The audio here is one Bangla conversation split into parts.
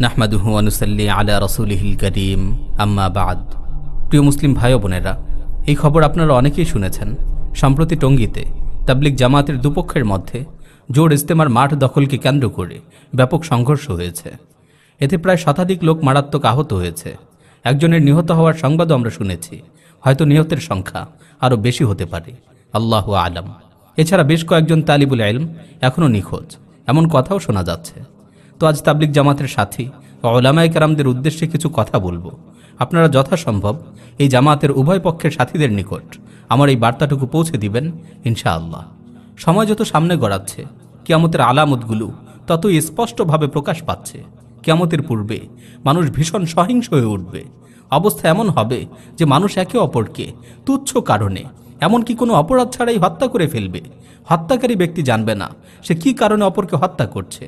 নাহমাদুহু আনুসাল্লি আলা রসুলিহিল করিম। আম্মা বাদ। প্রিয় মুসলিম ভাই বোনেরা, এই খবর আপনারা অনেকেই শুনেছেন। সম্প্রতি টঙ্গীতে তাবলিক জামাতের দুপক্ষের মধ্যে জোর ইস্তেমার মাঠ দখলকে কেন্দ্র করে ব্যাপক সংঘর্ষ হয়েছে। এতে প্রায় শতাধিক লোক মারাত্মক আহত হয়েছে। একজনের নিহত হওয়ার সংবাদও আমরা শুনেছি। হয়তো নিহতের সংখ্যা আরও বেশি হতে পারে। আল্লাহ আলম। এছাড়া বেশ কয়েকজন তালিবুল আলম এখনও নিখোঁজ। এমন কথাও শোনা যাচ্ছে। তো আজ তাবলিক জামাতের সাথী ওলামায় কারামদের উদ্দেশ্যে কিছু কথা বলব। আপনারা যথাসম্ভব এই জামাতের উভয় পক্ষের সাথীদের নিকট আমার এই বার্তাটুকু পৌঁছে দিবেন, ইনশাআল্লাহ। সময় যত সামনে গড়াচ্ছে, কিয়ামতের আলামতগুলো ততই স্পষ্টভাবে প্রকাশ পাচ্ছে। কিয়ামতের পূর্বে মানুষ ভীষণ সহিংস হয়ে উঠবে। অবস্থা এমন হবে যে মানুষ একে অপরকে তুচ্ছ কারণে, এমনকি কোনো অপরাধ ছাড়াই হত্যা করে ফেলবে। হত্যাকারী ব্যক্তি জানবে না সে কি কারণে অপরকে হত্যা করছে।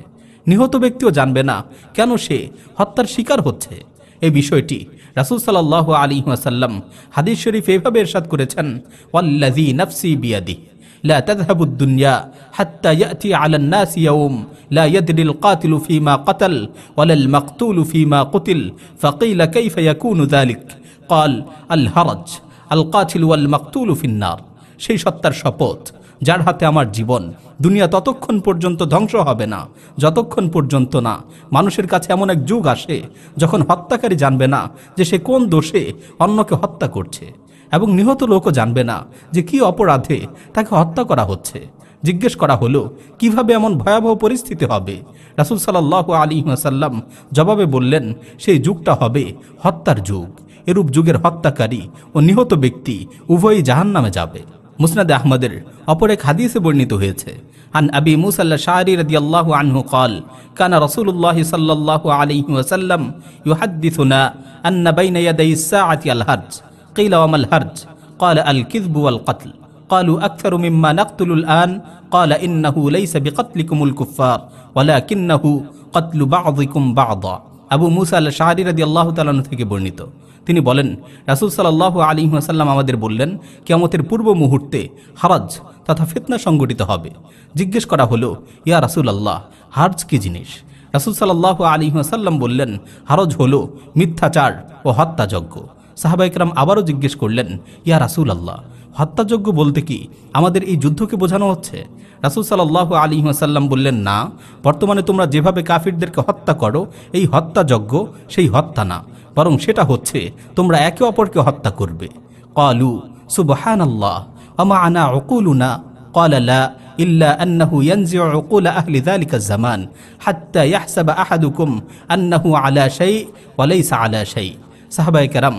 নিহত ব্যক্তিও জানবে না কেন সে হত্যার শিকার হচ্ছে এই বিষয়টি রাসুল সাল্লাহ আলী ওয়াসাল্লাম হাদিস শরীফ এভাবে এরশাদ করেছেন ওয়াল্লাজি নফসি বিয়াদি لا تذهب الدنيا حتى يأتي على الناس يوم لا يدري القاتل فيما قتل ولا المقتول فيما قتل فقيل كيف يكون ذلك قال الهرج القاتل والمقتول في النار সেই সত্তার শপথ, যার হাতে আমার জীবন। দুনিয়া ততক্ষণ পর্যন্ত ধ্বংস হবে না, যতক্ষণ পর্যন্ত না। মানুষের কাছে এমন এক যুগ আসে, যখন হত্যাকারী জানবে না যে সে কোন দোষে অন্যকে হত্যা করছে, এবং নিহত লোকও জানবে না যে কি অপরাধে তাকে হত্যা করা হচ্ছে। জিজ্ঞেস করা হলো, কীভাবে এমন ভয়াবহ পরিস্থিতি হবে? রাসুল সাল্লাহ আলী সাল্লাম জবাবে বললেন, সেই যুগটা হবে হত্যার যুগ। এরূপ যুগের হত্যাকারী ও নিহত ব্যক্তি উভয়ই জাহান নামে যাবে। মুসনাদ আহমদের অপর এক হাদিসে বর্ণিত হয়েছে عن أبي موسى الأشعري رضي الله عنه قال كان رسول الله صلى الله عليه وسلم يحدثنا أن بين يدي الساعة الهرج قيل وما الهرج قال الكذب والقتل قالوا أكثر مما نقتل الآن قال إنه ليس بقتلكم الكفار ولكنه قتل بعضكم بعضا আবু মুসা আল্লাহ শাহরি রাদি আল্লাহ তালানু থেকে বর্ণিত তিনি বলেন, রাসুল সাল্লাহ আলী আসাল্লাম আমাদের বললেন কেমতের পূর্ব মুহূর্তে হারাজ তথা ফিতনা সংগঠিত হবে। জিজ্ঞেস করা হলো, ইয়া রাসুল আল্লাহ হার্জ কি জিনিস? রাসুল সাল্লাহ আলী আসাল্লাম বললেন, হারজ হলো মিথ্যাচার ও হত্যাযজ্ঞ। সাহাবা ইকরাম আবারও জিজ্ঞেস করলেন, ইয়া রাসুল আল্লাহ হত্যাযজ্ঞ বলতে কি? আমাদের এই যুদ্ধকে বোঝানো হচ্ছে? রাসুল সাল্লাহ আলী আসাল্লাম বললেন, না, বর্তমানে তোমরা যেভাবে কাফিরদেরকে হত্যা করো, এই হত্যাযজ্ঞ সেই হত্যা না। বরং সেটা হচ্ছে তোমরা একে অপরকে হত্যা করবে কলু সুবহান আল্লাহ আমা আনা অকুলুনা قال لا إلا أنه ينزع عقول أهل ذلك الزمان حتى يحسب أحدكم أنه على شيء وليس على شيء সাহাবাই কেরাম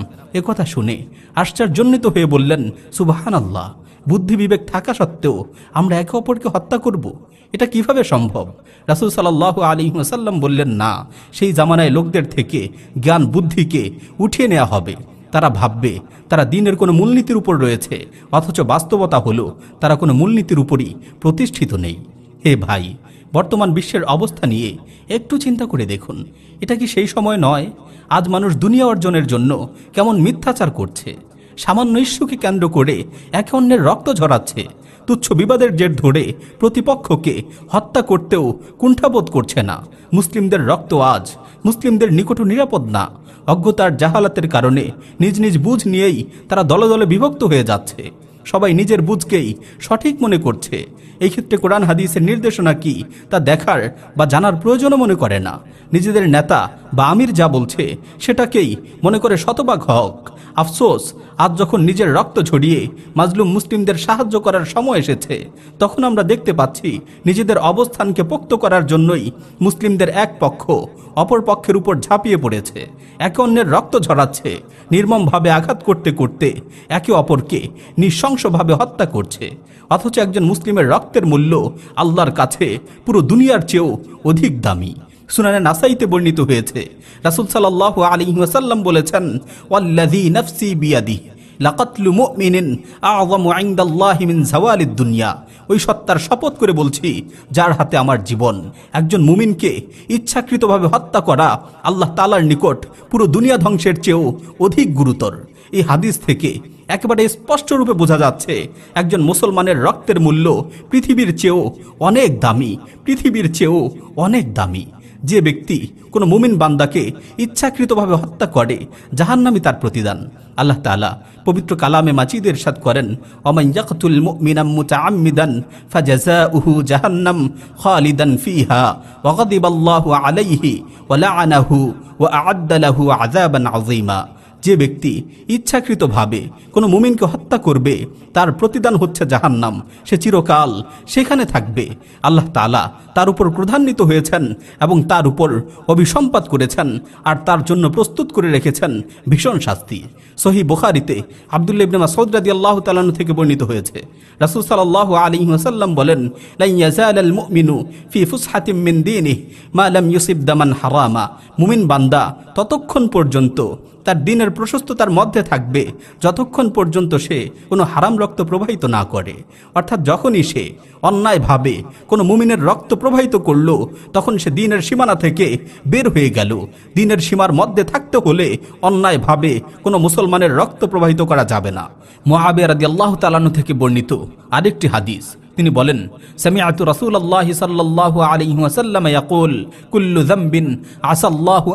কথা শুনে আশ্চর্যজনিত হয়ে বললেন সুবাহান আল্লাহ বুদ্ধি বিবেক থাকা সত্ত্বেও আমরা একে অপরকে হত্যা করব। এটা কীভাবে সম্ভব? রাসুল সাল্লাহ আলী সাল্লাম বললেন, না, সেই জামানায় লোকদের থেকে জ্ঞান, বুদ্ধিকে উঠিয়ে নেওয়া হবে। তারা ভাববে, তারা দিনের কোনো মূলনীতির উপর রয়েছে, অথচ বাস্তবতা হলো, তারা কোনো মূলনীতির উপরই প্রতিষ্ঠিত নেই। হে ভাই, বর্তমান বিশ্বের অবস্থা নিয়ে একটু চিন্তা করে দেখুন। এটা কি সেই সময় নয়? আজ মানুষ দুনিয়া অর্জনের জন্য কেমন মিথ্যাচার করছে। সামান্য ইস্যুকে কেন্দ্র করে একে অন্যের রক্ত ঝরাচ্ছে। তুচ্ছ বিবাদের জের ধরে প্রতিপক্ষকে হত্যা করতেও কুণ্ঠাবোধ করছে না। মুসলিমদের রক্ত আজ, মুসলিমদের নিকট নিরাপদ না। অজ্ঞতার জাহালাতের কারণে নিজ নিজ বুঝ নিয়েই তারা দলে দলে বিভক্ত হয়ে যাচ্ছে। সবাই নিজের বুঝকেই সঠিক মনে করছে। এই ক্ষেত্রে কোরআন হাদিসের নির্দেশনা কি তা দেখার বা জানার প্রয়োজনও মনে করে না। নিজেদের নেতা বা আমির যা বলছে সেটাকেই মনে করে শতভাগ হক। আফসোস, আজ যখন নিজের রক্ত ঝরিয়ে মাজলুম মুসলিমদের সাহায্য করার সময় এসেছে, তখন আমরা দেখতে পাচ্ছি নিজেদের অবস্থানকে পোক্ত করার জন্যই মুসলিমদের এক পক্ষ অপর পক্ষের উপর ঝাঁপিয়ে পড়েছে। একে অন্যের রক্ত ঝরাচ্ছে, নির্মমভাবে আঘাত করতে করতে একে অপরকে নৃশংসভাবে হত্যা করছে। অথচ একজন মুসলিমের রক্তের মূল্য আল্লাহর কাছে পুরো দুনিয়ার চেয়েও অধিক দামি। সুনানে নাসাইতে বর্ণিত হয়েছে। রাসুল সাল্লাহ আলী ওয়াসাল্লাম বলেছেন ওয়াল্লাদি নফসি বিয়াদি দুনিয়া। ওই সত্তার শপথ করে বলছি, যার হাতে আমার জীবন। একজন মুমিনকে ইচ্ছাকৃতভাবে হত্যা করা আল্লাহ তালার নিকট পুরো দুনিয়া ধ্বংসের চেয়েও অধিক গুরুতর। এই হাদিস থেকে একেবারে স্পষ্টরূপে বোঝা যাচ্ছে, একজন মুসলমানের রক্তের মূল্য পৃথিবীর চেয়েও অনেক দামি, পৃথিবীর চেয়েও অনেক দামি। যে ব্যক্তি কোনো মুমিন বান্দাকে ইচ্ছাকৃতভাবে হত্যা করে জাহান্নামি তার প্রতিদান। আল্লাহ তাআলা পবিত্র কালামে মাজিদ এরশাদ করেন আলাইহি ওয়া যে ব্যক্তি ইচ্ছাকৃতভাবে কোনো মুমিনকে হত্যা করবে, তার প্রতিদান হচ্ছে জাহান্নাম। সে চিরকাল সেখানে থাকবে। আল্লাহ তালা তার উপর প্রধান্বিত হয়েছেন এবং তার উপর অভিসম্পাত করেছেন আর তার জন্য প্রস্তুত করে রেখেছেন ভীষণ শাস্তি। সহি বুখারিতে আবদুল্লা ইবনে মাসউদ রাদিয়াল্লাহু তাআলা থেকে বর্ণিত হয়েছে। রাসূল সাল্লাল্লাহু আলাইহি ওয়াসাল্লাম বলেন মা ইউসিব দামান মুমিন বান্দা ততক্ষণ পর্যন্ত তার দিনের প্রশস্ততার মধ্যে থাকবে যতক্ষণ পর্যন্ত সে কোনো হারাম রক্ত প্রবাহিত না করে। অর্থাৎ যখনই সে অন্যায়ভাবে কোনো মুমিনের রক্ত প্রবাহিত করল, তখন সে দিনের সীমানা থেকে বের হয়ে গেল। দিনের সীমার মধ্যে থাকতে হলে অন্যায়ভাবে কোনো মুসলমানের রক্ত প্রবাহিত করা যাবে না। মহাবে রাদি আল্লাহ তালানো থেকে বর্ণিত আরেকটি হাদিস। তিনি বলেন, সামিআতু রাসূলুল্লাহ সাল্লাল্লাহু ইয়াকুল, কুল্লু আসাল্লাহু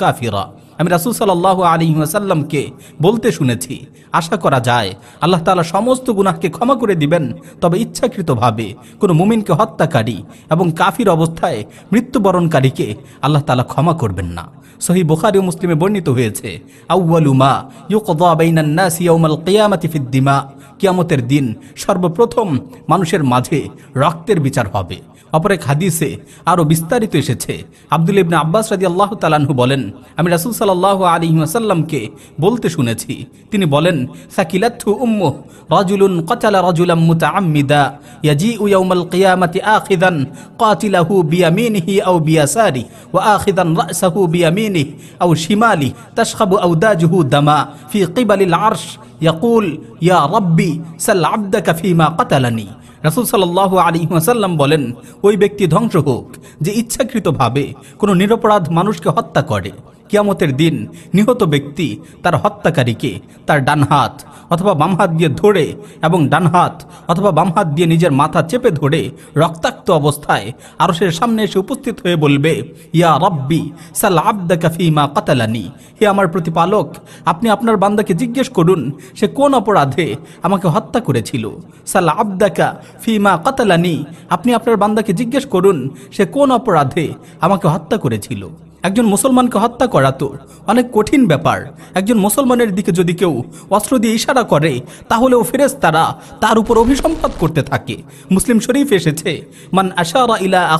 কাফিরা। আমি রাসূল সাল্লাল্লাহু আলাইহি ওয়াসাল্লামকে বলতে শুনেছি, আশা করা যায় আল্লাহ তাআলা সমস্ত গুনাহকে ক্ষমা করে দিবেন, তবে ইচ্ছাকৃতভাবে কোনো মুমিনকে হত্যাকারী এবং কাফির অবস্থায় মৃত্যুবরণকারীকে আল্লাহ তাআলা ক্ষমা করবেন না। সহি বুখারী মুসলিমে বর্ণিত হয়েছে, আউয়ালু মা ইউকদা বাইনান নাসি ইয়াউমাল কিয়ামাতি ফিদ দিমা, কিয়ামতের দিন সর্বপ্রথম মানুষের মাঝে রক্তের বিচার হবে। অপর এক হাদিসে আরও বিস্তারিত এসেছে, আব্দুল ইবনে আব্বাস রাদি আল্লাহ তালানহু বলেন, আমি রাসুল সাল্লাহ আলী আসাল্লামকে বলতে শুনেছি। তিনি বলেন সাকিলাথু উম্মুহ রাজুলুন কচালা রাজুলাম মুতাআম্মিদা, ইয়াজিউ ইয়াউমাল কিয়ামাতি আখিদান কাতিলাহু বিয়ামিনিহি আও বিয়াসারি, ওয়া আখিদান রাসাহু বিয়ামিনিহি আও শিমালি, তাশখাবু আওদাজুহু দামা, ফি কিবালিল আরশ, ইয়াকুল, ইয়া রাব্বি, সাল আবদাকা ফিমা কাতালানি। রাসুল সাল্লাহ আলী ওয়াসাল্লাম বলেন, ওই ব্যক্তি ধ্বংস হোক, যে ইচ্ছাকৃতভাবে কোনো নিরপরাধ মানুষকে হত্যা করে। কিয়ামতের দিন নিহত ব্যক্তি তার হত্যাকারীকে তার ডান হাত অথবা বাম হাত দিয়ে ধরে এবং ডান হাত অথবা বাম হাত দিয়ে নিজের মাথা চেপে ধরে রক্তাক্ত অবস্থায় আরও সে সামনে এসে উপস্থিত হয়ে বলবে, ইয়া রব্বি, সাল আব্দা কাফিমা কাতালানি। হে আমার প্রতিপালক, আপনি আপনার বান্দাকে জিজ্ঞেস করুন, সে কোন অপরাধে আমাকে হত্যা করেছিল? সাল আব্দাকা ফিমা কাতালানি, আপনি আপনার বান্দাকে জিজ্ঞেস করুন, সে কোন অপরাধে আমাকে হত্যা করেছিল? একজন মুসলমানকে হত্যা করা তো অনেক কঠিন ব্যাপার। একজন মুসলমানের দিকে যদি কেউ অস্ত্র দিয়ে ইশারা করে, তাহলে ও ফেরেস তারা তার উপর অভিসম্পাত করতে থাকে। মুসলিম শরীফ এসেছে, মান আশারা ইলা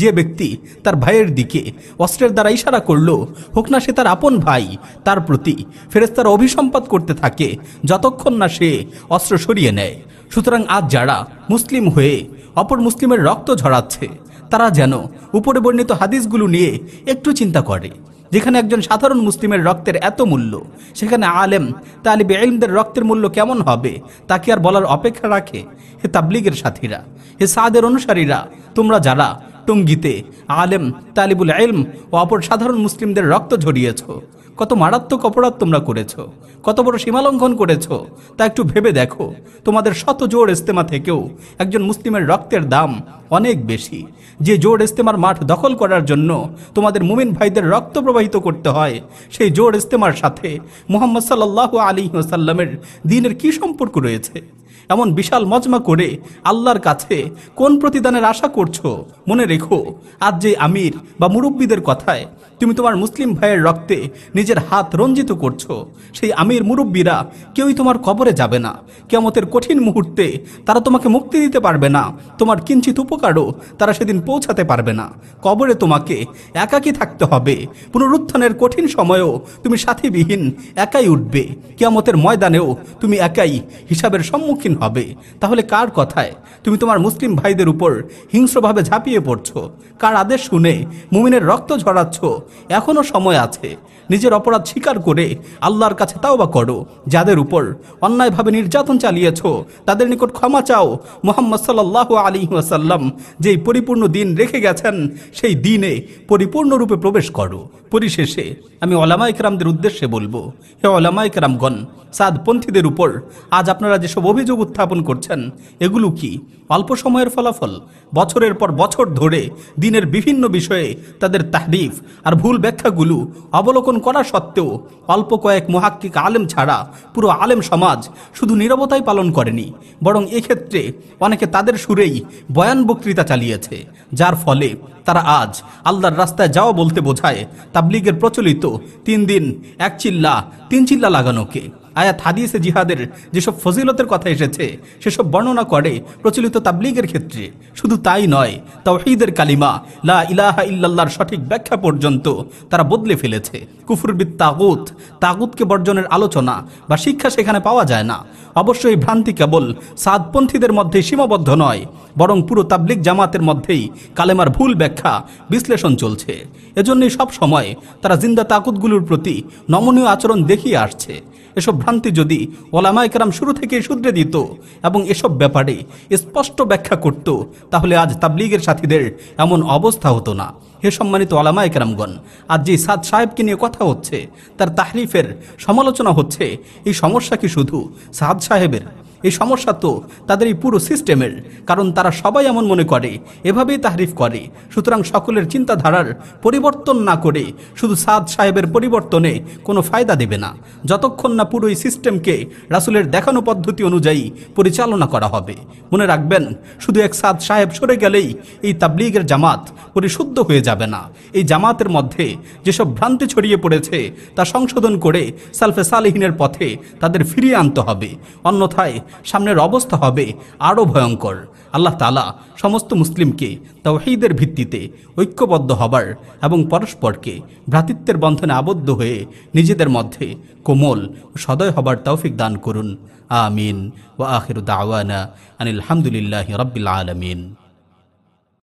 যে ব্যক্তি তার ভাইয়ের দিকে অস্ত্রের দ্বারা ইশারা করল, হোক না সে তার আপন ভাই, তার প্রতি ফেরেস্তারা অভিসম্পাত করতে থাকে, যতক্ষণ না সে অস্ত্র সরিয়ে নেয়। সুতরাং আজ যারা মুসলিম হয়ে অপর মুসলিমের রক্ত ঝরাচ্ছে, তারা যেন উপরে বর্ণিত হাদিসগুলো নিয়ে একটু চিন্তা করে, যেখানে একজন সাধারণ মুসলিমের রক্তের এত মূল্য, সেখানে আলেম তালিবে এলমদের রক্তের মূল্য কেমন হবে তাকে আর বলার অপেক্ষা রাখে? হে তাবলিগের সাথীরা, হে সাদের অনুসারীরা, তোমরা যারা টঙ্গিতে আলেম, তালিবুল এলম ও অপর সাধারণ মুসলিমদের রক্ত ঝরিয়েছ। কত মারাত্মক অপরাধ তোমরা করেছ। কত বড় সীমালঙ্ঘন করেছ। তা একটু ভেবে দেখো। তোমাদের শত জোর ইস্তেমা থেকেও একজন মুসলিমের রক্তের দাম অনেক বেশি। যে জোর ইস্তেমার মাঠ দখল করার জন্য তোমাদের মুমিন ভাইদের রক্ত প্রবাহিত করতে হয়, সেই জোর ইস্তেমার সাথে মোহাম্মদ সাল্লাহ আলী সাল্লামের দিনের কি সম্পর্ক রয়েছে? এমন বিশাল মজমা করে আল্লাহর কাছে কোন প্রতিদানের আশা করছ? মনে রেখো, আজ যে আমির বা মুরব্বীদের কথায় তুমি তোমার মুসলিম ভাইয়ের রক্তে নিজের হাত রঞ্জিত করছ, সেই আমির মুরব্বীরা কেউই তোমার কবরে যাবে না। কেমতের কঠিন মুহূর্তে তারা তোমাকে মুক্তি দিতে পারবে না, তোমার কিঞ্চিত উপকারও তারা সেদিন পৌঁছাতে পারবে না। কবরে তোমাকে একাকী থাকতে হবে, পুনরুত্থানের কঠিন সময়েও তুমি সাথীবিহীন একাই উঠবে। কেয়ামতের ময়দানেও তুমি একাই হিসাবের সম্মুখীন হবে। তাহলে কার কথায়? তুমি তোমার মুসলিম ভাইদের উপর হিংস্রভাবে ঝাঁপিয়ে পড়ছ। কার আদেশ শুনে মুমিনের রক্ত ঝরাচ্ছ? এখনও সময় আছে। নিজের অপরাধ স্বীকার করে আল্লাহর কাছে তাও বা করো। যাদের উপর অন্যায়ভাবে নির্যাতন চালিয়েছ, তাদের নিকট ক্ষমা চাও। মোহাম্মদ সাল্লাহ আলী ওয়াসাল্লাম যেই পরিপূর্ণ দিন রেখে গেছেন, সেই দিনে পরিপূর্ণরূপে প্রবেশ করো। পরিশেষে আমি ওলামা ইকরামদের উদ্দেশ্যে বলব, হে ওলামা ইকরামগণ সাদপন্থীদের উপর আজ আপনারা যেসব অভিযোগ উত্থাপন করছেন, এগুলো কি? অল্প সময়ের ফলাফল? বছরের পর বছর ধরে দিনের বিভিন্ন বিষয়ে তাদের তাহরিফ আর ভুল ব্যাখ্যাগুলো অবলোকন করা সত্ত্বেও অল্প কয়েক মহাক্কিক আলেম ছাড়া পুরো আলেম সমাজ শুধু নিরবতাই পালন করেনি, বরং এক্ষেত্রে অনেকে তাদের সুরেই বয়ান বক্তৃতা চালিয়েছে, যার ফলে তারা আজ আল্লাহর রাস্তায় যাওয়া বলতে বোঝায় তাবলিগের প্রচলিত তিন দিন এক চিল্লা, তিন চিল্লা লাগানোকে। আয়াত, হাদিসে জিহাদের যেসব ফজিলতের কথা এসেছে, সেসব বর্ণনা করে প্রচলিত তাবলিগের ক্ষেত্রে। শুধু তাই নয়, তাওহীদের কালিমা, লা ইলাহা ইল্লাল্লাহর সঠিক ব্যাখ্যা পর্যন্ত তারা বদলে ফেলেছে। কুফরবিদ তাগুত, তাগুতকে বর্জনের আলোচনা বা শিক্ষা সেখানে পাওয়া যায় না। অবশ্যই ভ্রান্তি কেবল সাদপন্থীদের মধ্যে সীমাবদ্ধ নয়, বরং পুরো তাবলিগ জামাতের মধ্যেই কালেমার ভুল ব্যাখ্যা বিশ্লেষণ চলছে। এজন্যই সব সময় তারা জিন্দা তাকুতগুলোর প্রতি নমনীয় আচরণ দেখিয়ে আসছে। এসব ভ্রান্তি যদি ওলামাইকেরাম শুরু থেকে শুধরে দিত এবং এসব ব্যাপারে স্পষ্ট ব্যাখ্যা করত, তাহলে আজ তাবলিগের সাথীদের এমন অবস্থা হতো না। হে সম্মানিত ওলামায় কেরামগণ, আজ যে সাদ সাহেবকে নিয়ে কথা হচ্ছে, তার তাহরিফের সমালোচনা হচ্ছে, এই সমস্যা কি শুধু সাদ সাহেবের? এই সমস্যা তো তাদের এই পুরো সিস্টেমের, কারণ তারা সবাই এমন মনে করে, এভাবেই তাহরিফ করে। সুতরাং সকলের চিন্তাধারার পরিবর্তন না করে শুধু সাদ সাহেবের পরিবর্তনে কোনো ফায়দা দেবে না। যতক্ষণ না পুরো এই সিস্টেমকে রাসুলের দেখানো পদ্ধতি অনুযায়ী পরিচালনা করা হবে। মনে রাখবেন, শুধু এক সাদ সাহেব সরে গেলেই এই তাবলিগের জামাত পরিশুদ্ধ হয়ে যাবে না। এই জামাতের মধ্যে যেসব ভ্রান্তি ছড়িয়ে পড়েছে, তা সংশোধন করে সালফে সালেহিনের পথে তাদের ফিরিয়ে আনতে হবে। অন্যথায় সামনের অবস্থা হবে আরও ভয়ঙ্কর। আল্লাহ তালা সমস্ত মুসলিমকে তাওহিদের ভিত্তিতে ঐক্যবদ্ধ হবার এবং পরস্পরকে ভ্রাতৃত্বের বন্ধনে আবদ্ধ হয়ে নিজেদের মধ্যে কোমল ও সদয় হবার তৌফিক দান করুন। আমিন। ও আখির দাওয়ানা আনিল রব্বিল আলমিন।